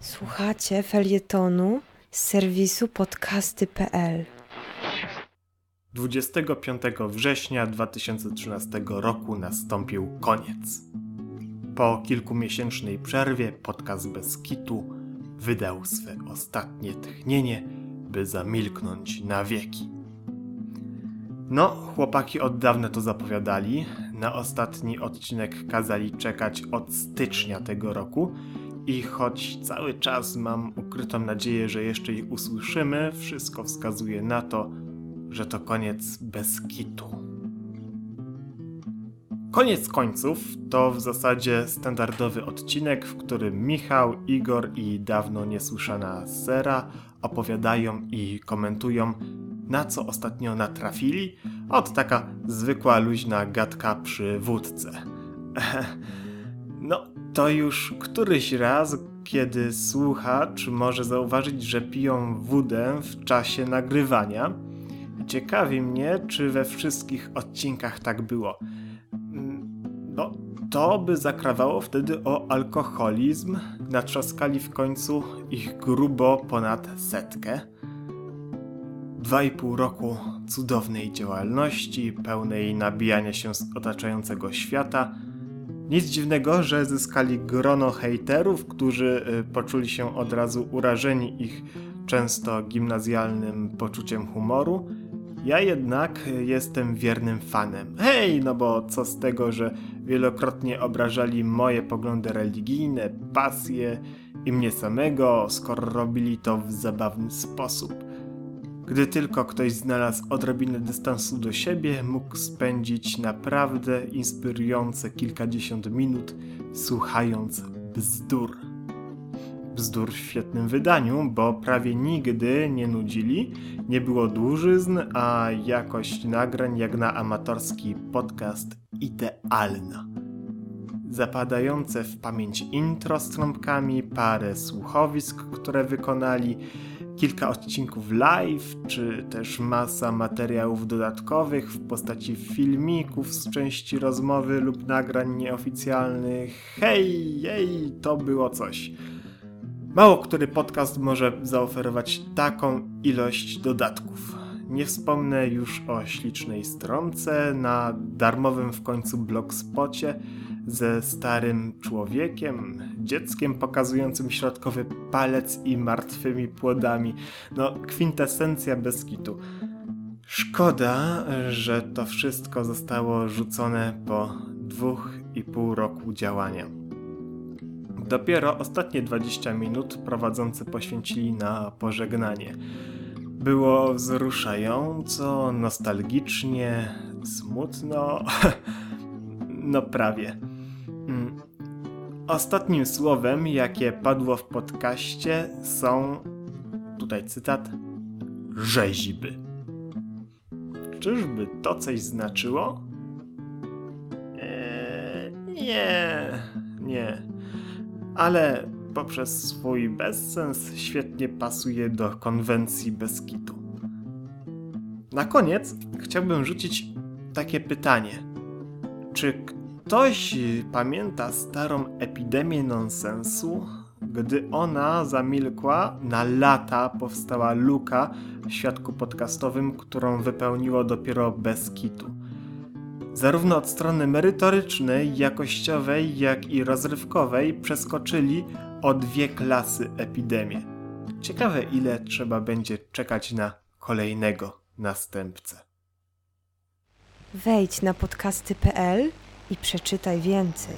Słuchacie felietonu z serwisu podcasty.pl. 25 września 2013 roku nastąpił koniec. Po kilkumiesięcznej przerwie podcast bez kitu wydał swe ostatnie tchnienie, by zamilknąć na wieki. No, chłopaki od dawna to zapowiadali. Na ostatni odcinek kazali czekać od stycznia tego roku. I choć cały czas mam ukrytą nadzieję, że jeszcze ich usłyszymy, wszystko wskazuje na to, że to koniec bez kitu. Koniec końców to w zasadzie standardowy odcinek, w którym Michał, Igor i dawno niesłyszana Sera opowiadają i komentują na co ostatnio natrafili? Od taka zwykła luźna gadka przy wódce. No, to już któryś raz, kiedy słuchacz może zauważyć, że piją wódę w czasie nagrywania. Ciekawi mnie, czy we wszystkich odcinkach tak było. No, to by zakrawało wtedy o alkoholizm. Natrzaskali w końcu ich grubo ponad setkę. Dwa i pół roku cudownej działalności, pełnej nabijania się z otaczającego świata. Nic dziwnego, że zyskali grono hejterów, którzy y, poczuli się od razu urażeni ich często gimnazjalnym poczuciem humoru. Ja jednak jestem wiernym fanem. Hej, no bo co z tego, że wielokrotnie obrażali moje poglądy religijne, pasje i mnie samego, skoro robili to w zabawny sposób. Gdy tylko ktoś znalazł odrobinę dystansu do siebie, mógł spędzić naprawdę inspirujące kilkadziesiąt minut słuchając bzdur. Bzdur w świetnym wydaniu, bo prawie nigdy nie nudzili, nie było dłużyzn, a jakość nagrań jak na amatorski podcast idealna. Zapadające w pamięć intro z trąbkami, parę słuchowisk, które wykonali, kilka odcinków live, czy też masa materiałów dodatkowych w postaci filmików z części rozmowy lub nagrań nieoficjalnych. Hej, jej, to było coś. Mało który podcast może zaoferować taką ilość dodatków. Nie wspomnę już o ślicznej stronce, na darmowym w końcu blogspocie, ze starym człowiekiem, dzieckiem pokazującym środkowy palec i martwymi płodami. No, kwintesencja Beskitu. Szkoda, że to wszystko zostało rzucone po dwóch i pół roku działania. Dopiero ostatnie 20 minut prowadzący poświęcili na pożegnanie. Było wzruszająco, nostalgicznie, smutno. no prawie. Ostatnim słowem, jakie padło w podcaście, są, tutaj cytat, rzeźby. Czyżby to coś znaczyło? Eee, nie, nie. Ale poprzez swój bezsens świetnie pasuje do konwencji Beskitu. Na koniec chciałbym rzucić takie pytanie. Czy ktoś pamięta starą epidemię nonsensu? Gdy ona zamilkła, na lata powstała luka w świadku podcastowym, którą wypełniło dopiero bez kitu. Zarówno od strony merytorycznej, jakościowej, jak i rozrywkowej przeskoczyli o dwie klasy epidemię. Ciekawe, ile trzeba będzie czekać na kolejnego następcę. Wejdź na podcasty.pl i przeczytaj więcej.